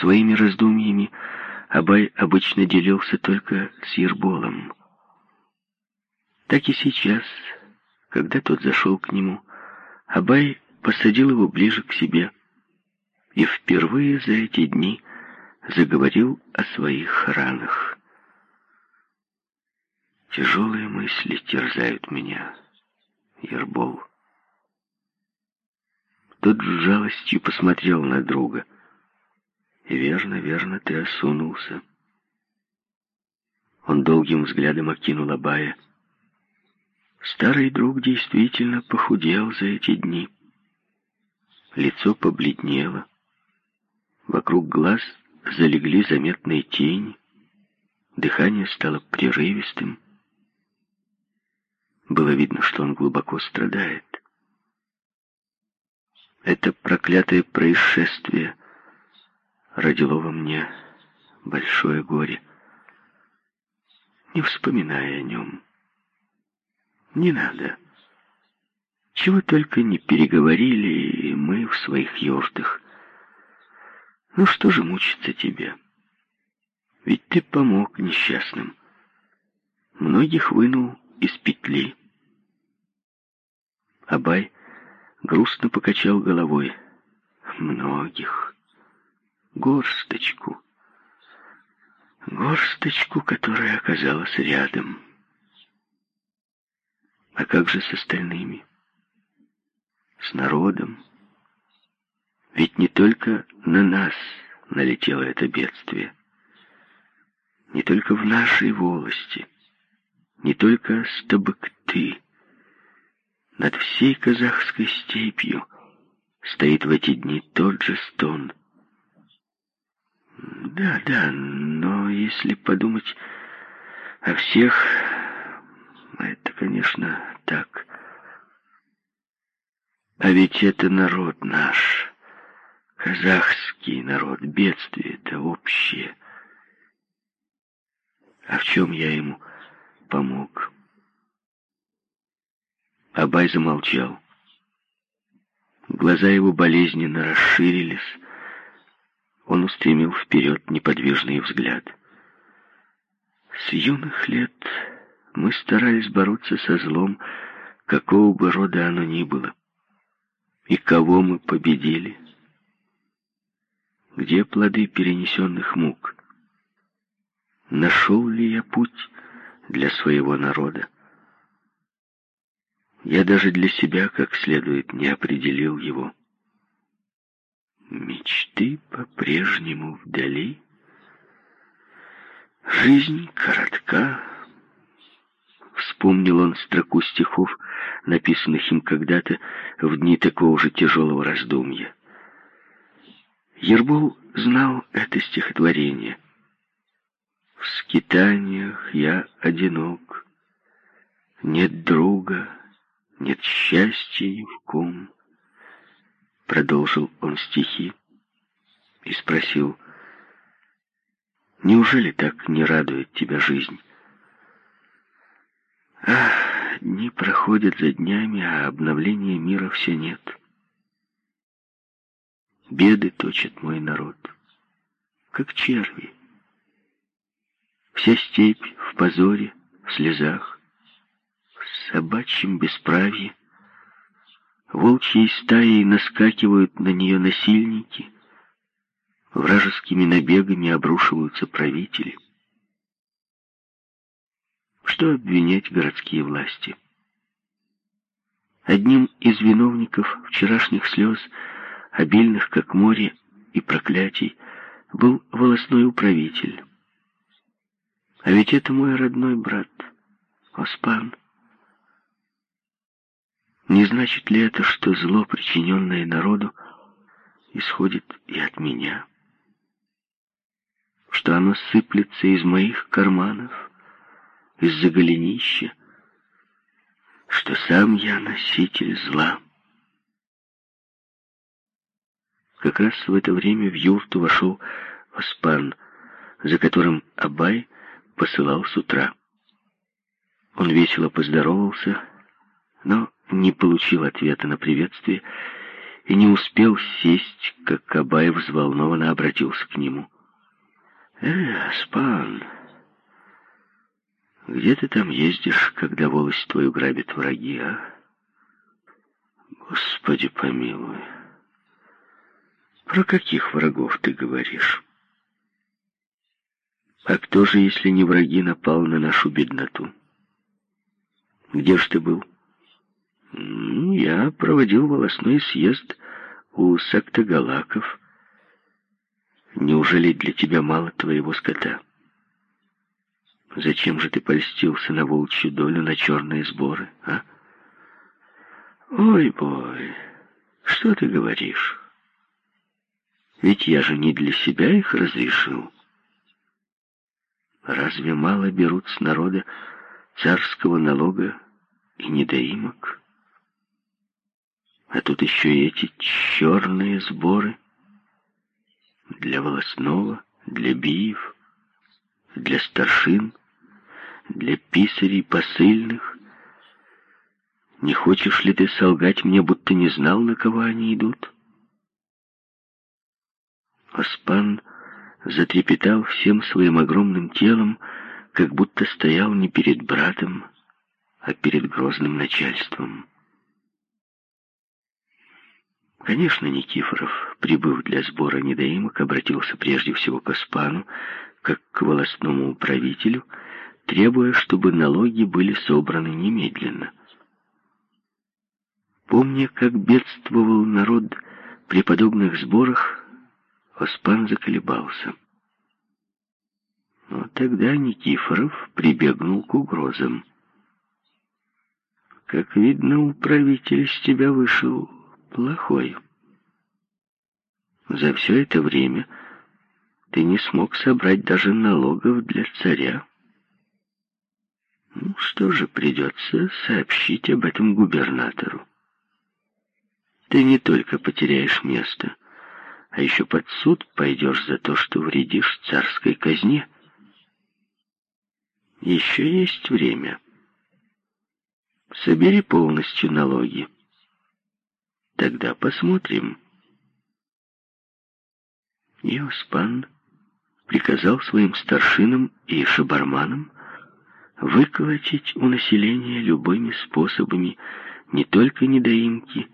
Своими раздумьями Абай обычно делился только с Ерболом. Так и сейчас, когда тот зашел к нему, Абай посадил его ближе к себе и впервые за эти дни заговорил о своих ранах. Тяжелые мысли терзают меня, Ербол. Тот с жалостью посмотрел на друга. Верно, верно, ты осунулся. Он долгим взглядом окинул Абая. Старый друг действительно похудел за эти дни. Лицо побледнело. Вокруг глаз залегли заметные тени. Дыхание стало прерывистым. Было видно, что он глубоко страдает. Это проклятое происшествие родило во мне большое горе. Не вспоминая о нем. Не надо. Чего только не переговорили мы в своих юртах. Ну что же мучиться тебе? Ведь ты помог несчастным. Многих вынул из петли. Абай грустно покачал головой. Многих. Горсточку. Горсточку, которая оказалась рядом. А как же с остальными? С народом? Ведь не только на нас налетело это бедствие. Не только в нашей волости. Не только с Табыкты. Над всей казахской степью стоит в эти дни тот же стон. Да, да, но если подумать о всех, это, конечно, так. А ведь это народ наш, казахский народ, бедствие это общее. А в чем я ему помог? Абай замолчал. Глаза его болезненно расширились. Он устремил вперед неподвижный взгляд. С юных лет мы старались бороться со злом, какого бы рода оно ни было. И кого мы победили? Где плоды перенесенных мук? Нашел ли я путь для своего народа? Я даже для себя как следует не определил его. Мечты по-прежнему вдали. Жизнь коротка. Вспомнил он строку стихов, написанных им когда-то в дни такого же тяжелого раздумья. Ербол знал это стихотворение. В скитаниях я одинок, нет друга, нет счастья ни в ком. Продолжил он стихи и спросил, неужели так не радует тебя жизнь? Ах, дни проходят за днями, а обновления мира все нет. Беды точат мой народ, как черви. Вся степь в позоре, в слезах собачьем бесправье. Волчьей стаей наскакивают на нее насильники, вражескими набегами обрушиваются правители. Что обвинять городские власти? Одним из виновников вчерашних слез, обильных как море и проклятий, был волосной управитель. А ведь это мой родной брат, Оспан. Не значит ли это, что зло, причиненное народу, исходит и от меня? Что оно сыплется из моих карманов, из-за голенища? Что сам я носитель зла? Как раз в это время в юрту вошел Оспан, за которым Абай посылал с утра. Он весело поздоровался, но не получил ответа на приветствие и не успел сесть, как Кабаев взволнованно обратился к нему. «Э, Аспан, где ты там ездишь, когда волость твою грабят враги, а? Господи помилуй, про каких врагов ты говоришь?» А кто же, если не враги, напал на нашу бедноту? Где ж ты был? Я проводил волосной съезд у сактогалаков. Неужели для тебя мало твоего скота? Зачем же ты польстился на волчью долю, на черные сборы, а? Ой, бой, что ты говоришь? Ведь я же не для себя их разрешил. Разве мало берут с народа царского налога и недоимок? А тут еще и эти черные сборы для волосного, для биев, для старшин, для писарей посыльных. Не хочешь ли ты солгать мне, будто не знал, на кого они идут? Оспан затрепетал всем своим огромным телом, как будто стоял не перед братом, а перед грозным начальством. Конечно, Никифоров, прибыв для сбора недоимок, обратился прежде всего к Оспану, как к волостному управителю, требуя, чтобы налоги были собраны немедленно. Помня, как бедствовал народ при подобных сборах, Оспан заколебался. Но тогда Никифоров прибегнул к угрозам. «Как видно, управитель из тебя вышел плохой. За все это время ты не смог собрать даже налогов для царя. Ну что же, придется сообщить об этом губернатору. Ты не только потеряешь место, а еще под суд пойдешь за то, что вредишь царской казне. Еще есть время. Собери полностью налоги. Тогда посмотрим. Иоспан приказал своим старшинам и шабарманам выколотить у населения любыми способами не только недоимки,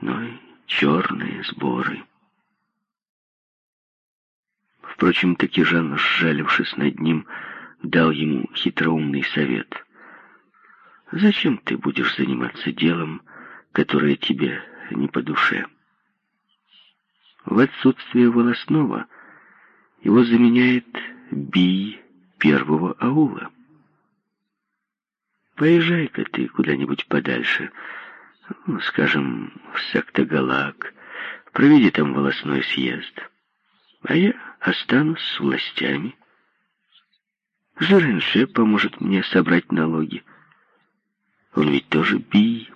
но и черные сборы. Впрочем, таки Жан, сжалившись над ним, дал ему хитроумный совет. «Зачем ты будешь заниматься делом, которое тебе не по душе?» В отсутствие волосного его заменяет бий первого аула. Поезжай-ка ты куда-нибудь подальше, ну, скажем, в Сактагалак, проведи там волосной съезд а я останусь с властями. Жаренше поможет мне собрать налоги. Он ведь тоже би.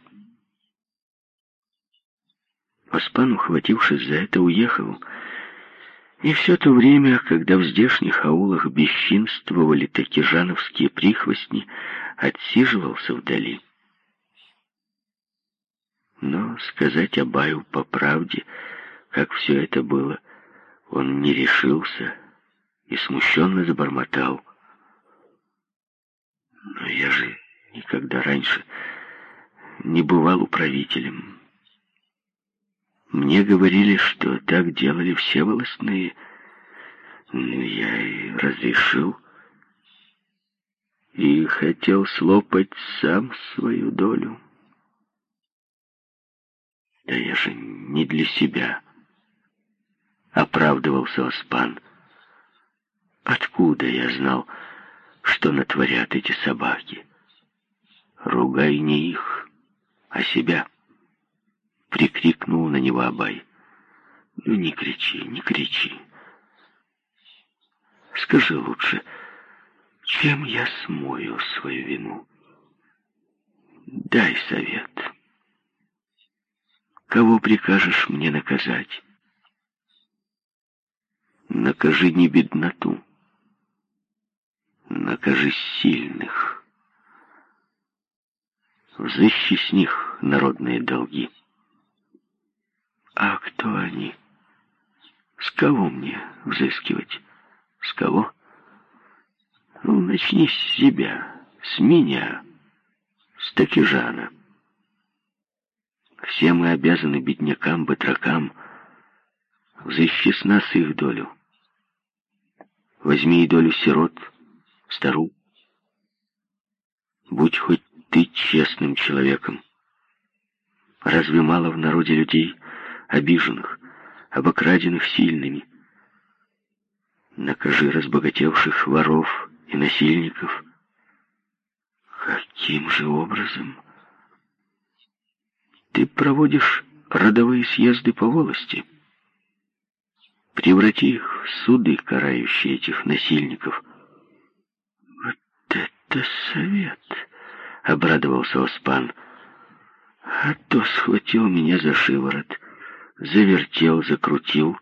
Оспан, ухватившись за это, уехал. И все то время, когда в здешних аулах бесчинствовали жановские прихвостни, отсиживался вдали. Но сказать Абаю по правде, как все это было, — он не решился и смущенно забормотал. Но я же никогда раньше не бывал управителем. Мне говорили, что так делали все волосные. Ну, я и разрешил. И хотел слопать сам свою долю. Да я же не для себя оправдывался Оспан. Откуда я знал, что натворят эти собаки? Ругай не их, а себя. Прикрикнул на него Абай. Ну не кричи, не кричи. Скажи лучше, чем я смою свою вину? Дай совет. Кого прикажешь мне наказать? Накажи не бедноту, накажи сильных. Взыщи с них народные долги. А кто они? С кого мне взыскивать? С кого? Ну, начни с себя, с меня, с Такижана. Все мы обязаны беднякам, батракам, взыщи с нас их долю. Возьми и долю сирот, стару. Будь хоть ты честным человеком. Разве мало в народе людей, обиженных, обокраденных сильными? Накажи разбогатевших воров и насильников. Каким же образом? Ты проводишь родовые съезды по волости. Преврати их в суды, карающие этих насильников. Вот это совет! — обрадовался Оспан. А то схватил меня за шиворот, завертел, закрутил,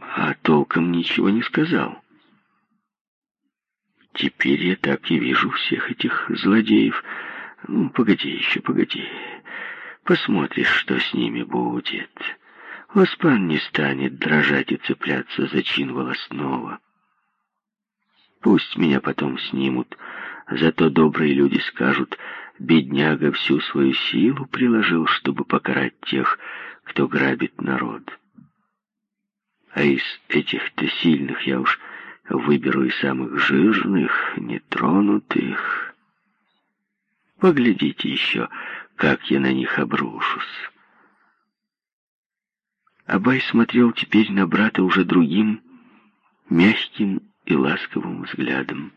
а толком ничего не сказал. Теперь я так и вижу всех этих злодеев. Ну, погоди еще, погоди. Посмотришь, что с ними будет. Оспан не станет дрожать и цепляться за чин волосного. Пусть меня потом снимут, зато добрые люди скажут, бедняга всю свою силу приложил, чтобы покарать тех, кто грабит народ. А из этих-то сильных я уж выберу и самых жирных, нетронутых. Поглядите еще, как я на них обрушусь. Абай смотрел теперь на брата уже другим, мягким и ласковым взглядом.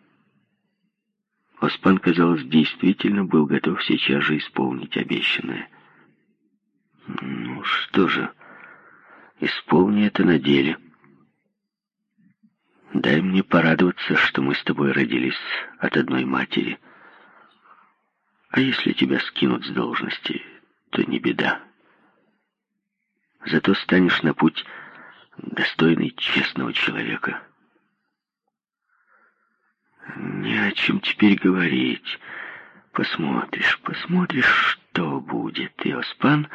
Оспан, казалось, действительно был готов сейчас же исполнить обещанное. «Ну что же, исполни это на деле. Дай мне порадоваться, что мы с тобой родились от одной матери. А если тебя скинут с должности, то не беда. Зато станешь на путь достойный честного человека». Не о чем теперь говорить. Посмотришь, посмотришь, что будет. И Оспан,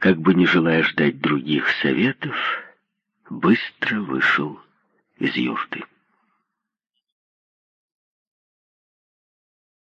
как бы не желая ждать других советов, быстро вышел из юрты.